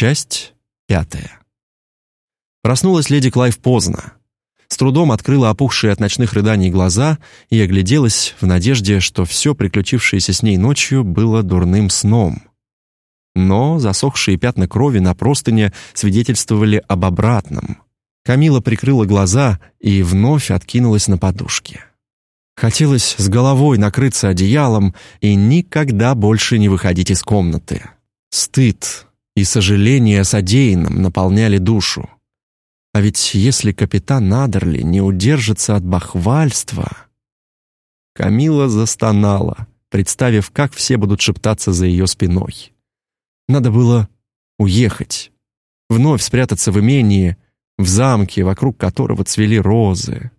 Часть пятая. Проснулась леди Клайв поздно. С трудом открыла опухшие от ночных рыданий глаза и огляделась в надежде, что все приключившееся с ней ночью было дурным сном. Но засохшие пятна крови на простыне свидетельствовали об обратном. Камила прикрыла глаза и вновь откинулась на подушке. Хотелось с головой накрыться одеялом и никогда больше не выходить из комнаты. Стыд и сожаление о содеянном наполняли душу. А ведь если капитан Надерли не удержится от бахвальства... Камила застонала, представив, как все будут шептаться за ее спиной. Надо было уехать, вновь спрятаться в имении, в замке, вокруг которого цвели розы.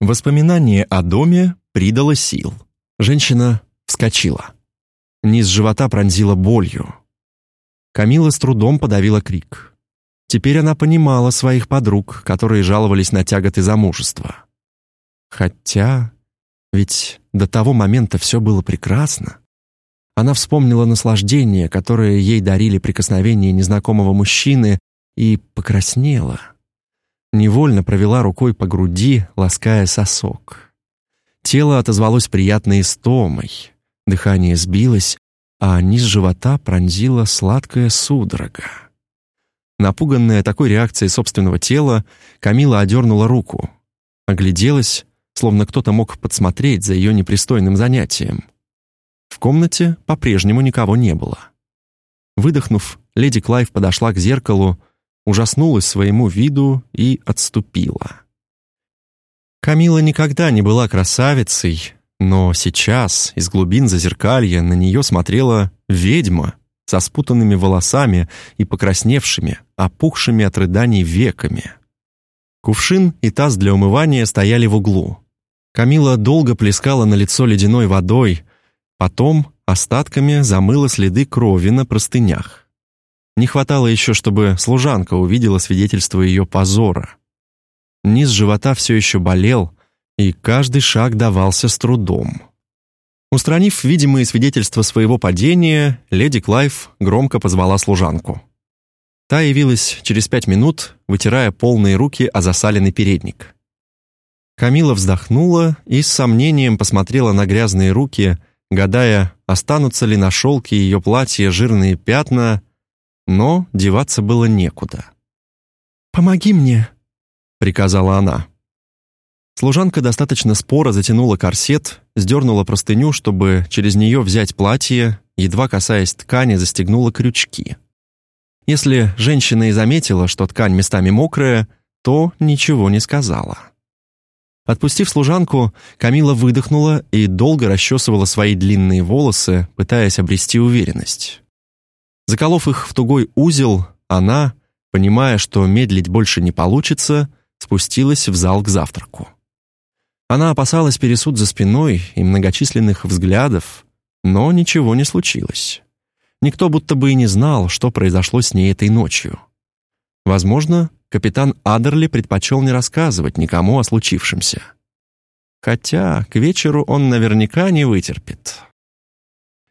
Воспоминание о доме придало сил. Женщина вскочила. Низ живота пронзила болью. Камила с трудом подавила крик. Теперь она понимала своих подруг, которые жаловались на тяготы замужества. Хотя, ведь до того момента все было прекрасно. Она вспомнила наслаждение, которое ей дарили прикосновения незнакомого мужчины, и покраснела. Невольно провела рукой по груди, лаская сосок. Тело отозвалось приятной истомой. Дыхание сбилось, а низ живота пронзила сладкая судорога. Напуганная такой реакцией собственного тела, Камила одернула руку, огляделась, словно кто-то мог подсмотреть за ее непристойным занятием. В комнате по-прежнему никого не было. Выдохнув, леди Клайв подошла к зеркалу, ужаснулась своему виду и отступила. Камила никогда не была красавицей, но сейчас из глубин зазеркалья на нее смотрела ведьма со спутанными волосами и покрасневшими, опухшими от рыданий веками. Кувшин и таз для умывания стояли в углу. Камила долго плескала на лицо ледяной водой, потом остатками замыла следы крови на простынях. Не хватало еще, чтобы служанка увидела свидетельство ее позора. Низ живота все еще болел, и каждый шаг давался с трудом. Устранив видимые свидетельства своего падения, леди Клайв громко позвала служанку. Та явилась через пять минут, вытирая полные руки о засаленный передник. Камила вздохнула и с сомнением посмотрела на грязные руки, гадая, останутся ли на шелке ее платья жирные пятна, но деваться было некуда. «Помоги мне», — приказала она. Служанка достаточно споро затянула корсет, сдернула простыню, чтобы через нее взять платье, едва касаясь ткани, застегнула крючки. Если женщина и заметила, что ткань местами мокрая, то ничего не сказала. Отпустив служанку, Камила выдохнула и долго расчесывала свои длинные волосы, пытаясь обрести уверенность. Заколов их в тугой узел, она, понимая, что медлить больше не получится, спустилась в зал к завтраку. Она опасалась пересуд за спиной и многочисленных взглядов, но ничего не случилось. Никто будто бы и не знал, что произошло с ней этой ночью. Возможно, капитан Адерли предпочел не рассказывать никому о случившемся. Хотя к вечеру он наверняка не вытерпит.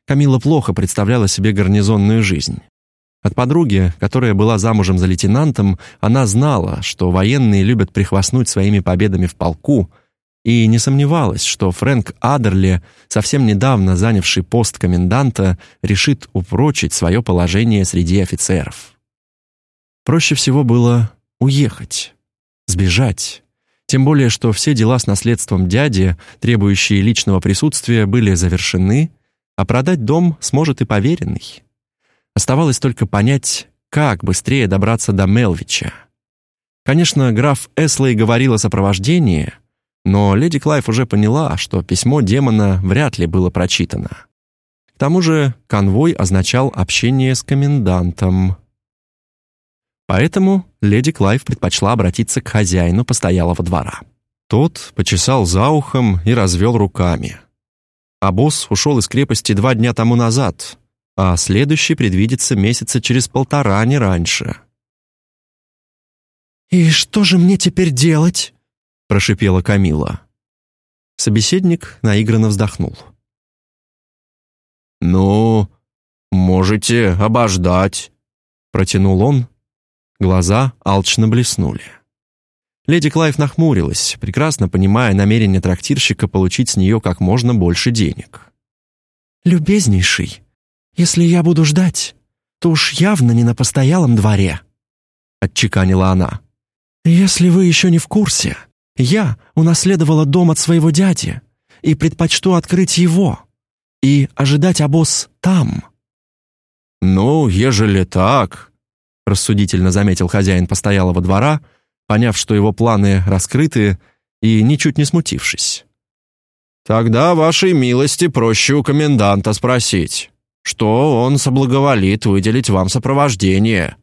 Камила плохо представляла себе гарнизонную жизнь. От подруги, которая была замужем за лейтенантом, она знала, что военные любят прихвастнуть своими победами в полку — и не сомневалась, что Фрэнк Адерли, совсем недавно занявший пост коменданта, решит упрочить свое положение среди офицеров. Проще всего было уехать, сбежать. Тем более, что все дела с наследством дяди, требующие личного присутствия, были завершены, а продать дом сможет и поверенный. Оставалось только понять, как быстрее добраться до Мелвича. Конечно, граф Эслей говорил о сопровождении — но леди Клайв уже поняла, что письмо демона вряд ли было прочитано. К тому же конвой означал общение с комендантом. Поэтому леди Клайв предпочла обратиться к хозяину постоялого двора. Тот почесал за ухом и развел руками. А босс ушел из крепости два дня тому назад, а следующий предвидится месяца через полтора, не раньше. «И что же мне теперь делать?» — прошипела Камила. Собеседник наигранно вздохнул. «Ну, можете обождать», — протянул он. Глаза алчно блеснули. Леди Клайв нахмурилась, прекрасно понимая намерение трактирщика получить с нее как можно больше денег. «Любезнейший, если я буду ждать, то уж явно не на постоялом дворе», — отчеканила она. «Если вы еще не в курсе, я унаследовала дом от своего дяди и предпочту открыть его и ожидать обоз там». «Ну, ежели так», — рассудительно заметил хозяин постоялого двора, поняв, что его планы раскрыты, и ничуть не смутившись. «Тогда, вашей милости, проще у коменданта спросить, что он соблаговолит выделить вам сопровождение».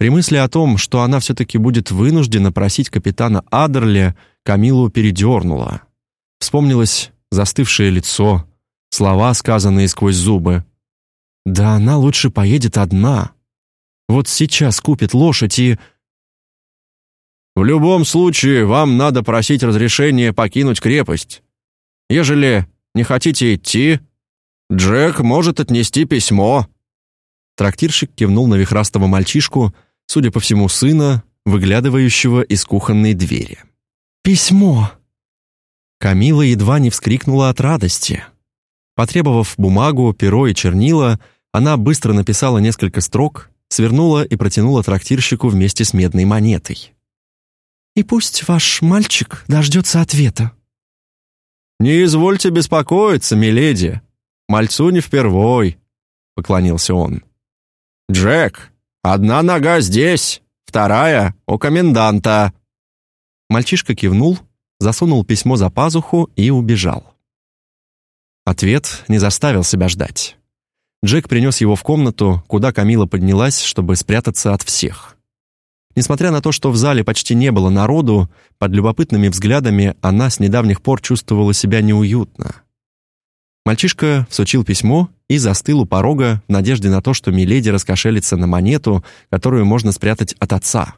При мысли о том, что она все-таки будет вынуждена просить капитана Адерли, Камилу передернула. Вспомнилось застывшее лицо, слова, сказанные сквозь зубы. Да она лучше поедет одна. Вот сейчас купит лошадь и... В любом случае, вам надо просить разрешения покинуть крепость. Ежели не хотите идти, Джек может отнести письмо. Трактирщик кивнул на вихрастого мальчишку, судя по всему, сына, выглядывающего из кухонной двери. «Письмо!» Камила едва не вскрикнула от радости. Потребовав бумагу, перо и чернила, она быстро написала несколько строк, свернула и протянула трактирщику вместе с медной монетой. «И пусть ваш мальчик дождется ответа». «Не извольте беспокоиться, миледи. Мальцу не впервой», — поклонился он. «Джек, одна нога здесь, вторая — у коменданта». Мальчишка кивнул, засунул письмо за пазуху и убежал. Ответ не заставил себя ждать. Джек принес его в комнату, куда Камила поднялась, чтобы спрятаться от всех. Несмотря на то, что в зале почти не было народу, под любопытными взглядами она с недавних пор чувствовала себя неуютно. Мальчишка всучил письмо и застыл у порога в надежде на то, что Миледи раскошелится на монету, которую можно спрятать от отца.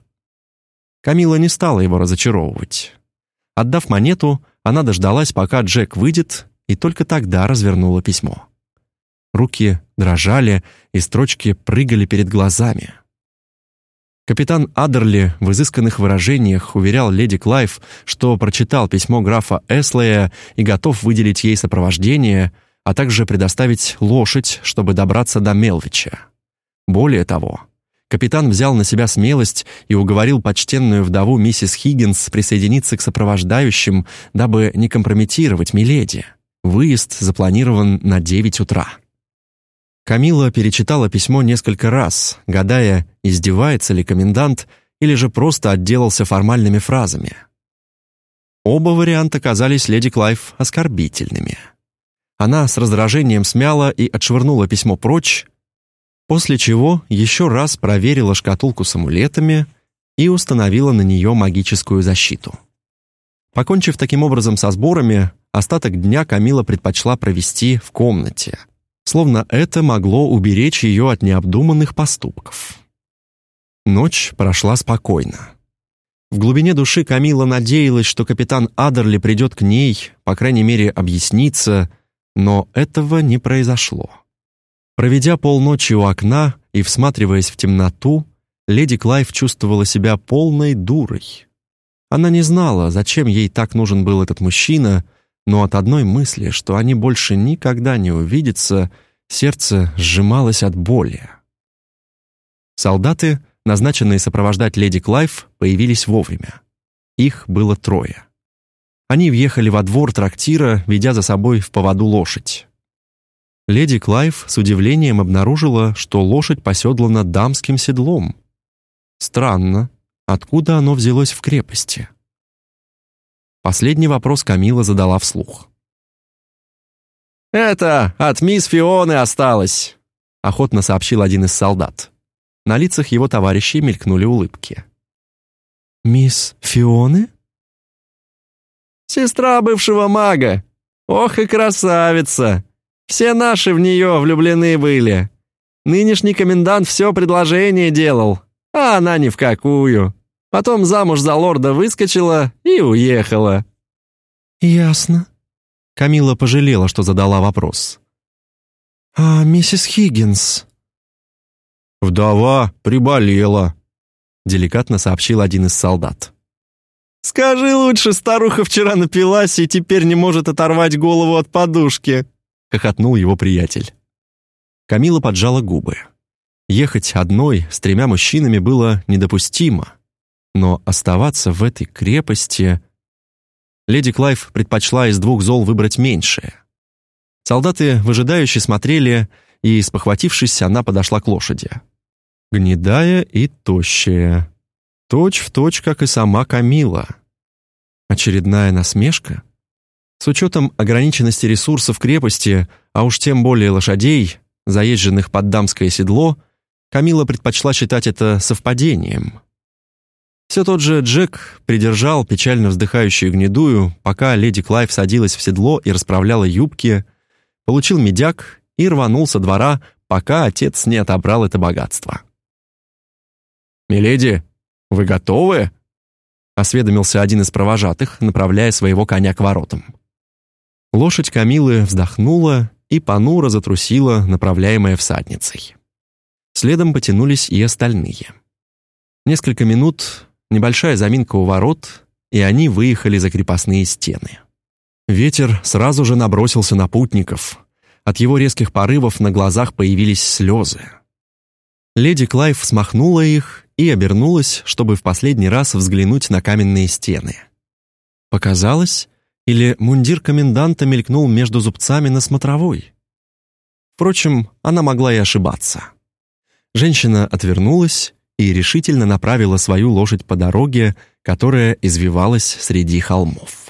Камила не стала его разочаровывать. Отдав монету, она дождалась, пока Джек выйдет, и только тогда развернула письмо. Руки дрожали, и строчки прыгали перед глазами. Капитан Адерли в изысканных выражениях уверял леди Клайв, что прочитал письмо графа Эслея и готов выделить ей сопровождение, а также предоставить лошадь, чтобы добраться до Мелвича. Более того, капитан взял на себя смелость и уговорил почтенную вдову миссис Хиггинс присоединиться к сопровождающим, дабы не компрометировать миледи. Выезд запланирован на 9 утра. Камила перечитала письмо несколько раз, гадая, издевается ли комендант или же просто отделался формальными фразами. Оба варианта казались леди Клайв оскорбительными. Она с раздражением смяла и отшвырнула письмо прочь, после чего еще раз проверила шкатулку с амулетами и установила на нее магическую защиту. Покончив таким образом со сборами, остаток дня Камила предпочла провести в комнате, словно это могло уберечь ее от необдуманных поступков. Ночь прошла спокойно. В глубине души Камила надеялась, что капитан Адерли придет к ней, по крайней мере, объясниться, но этого не произошло. Проведя полночи у окна и всматриваясь в темноту, леди Клайв чувствовала себя полной дурой. Она не знала, зачем ей так нужен был этот мужчина, но от одной мысли, что они больше никогда не увидятся, сердце сжималось от боли. Солдаты, назначенные сопровождать леди Клайв, появились вовремя. Их было трое. Они въехали во двор трактира, ведя за собой в поводу лошадь. Леди Клайв с удивлением обнаружила, что лошадь поседлана дамским седлом. Странно, Откуда оно взялось в крепости? Последний вопрос Камила задала вслух. «Это от мисс Фионы осталось», — охотно сообщил один из солдат. На лицах его товарищей мелькнули улыбки. «Мисс Фионы?» «Сестра бывшего мага. Ох и красавица! Все наши в нее влюблены были. Нынешний комендант все предложение делал, а она ни в какую. Потом замуж за лорда выскочила и уехала». «Ясно». Камила пожалела, что задала вопрос. «А миссис Хиггинс?» «Вдова приболела», — деликатно сообщил один из солдат. «Скажи лучше, старуха вчера напилась и теперь не может оторвать голову от подушки», — хохотнул его приятель. Камила поджала губы. Ехать одной с тремя мужчинами было недопустимо, но оставаться в этой крепости... Леди Клайв предпочла из двух зол выбрать меньшее. Солдаты выжидающе смотрели, и, спохватившись, она подошла к лошади. Гнедая и тощая. Точь в точь, как и сама Камила. Очередная насмешка? С учетом ограниченности ресурсов крепости, а уж тем более лошадей, заезженных под дамское седло, Камила предпочла считать это совпадением. Все тот же Джек придержал печально вздыхающую гнедую, пока леди Клайв садилась в седло и расправляла юбки, получил медяк и рванул со двора, пока отец не отобрал это богатство. «Миледи, вы готовы?» — осведомился один из провожатых, направляя своего коня к воротам. Лошадь Камилы вздохнула и понуро затрусила, направляемая всадницей. Следом потянулись и остальные. Несколько минут, небольшая заминка у ворот, и они выехали за крепостные стены. Ветер сразу же набросился на путников. От его резких порывов на глазах появились слезы. Леди Клайв смахнула их и обернулась, чтобы в последний раз взглянуть на каменные стены. Показалось, или мундир коменданта мелькнул между зубцами на смотровой? Впрочем, она могла и ошибаться. Женщина отвернулась и решительно направила свою лошадь по дороге, которая извивалась среди холмов.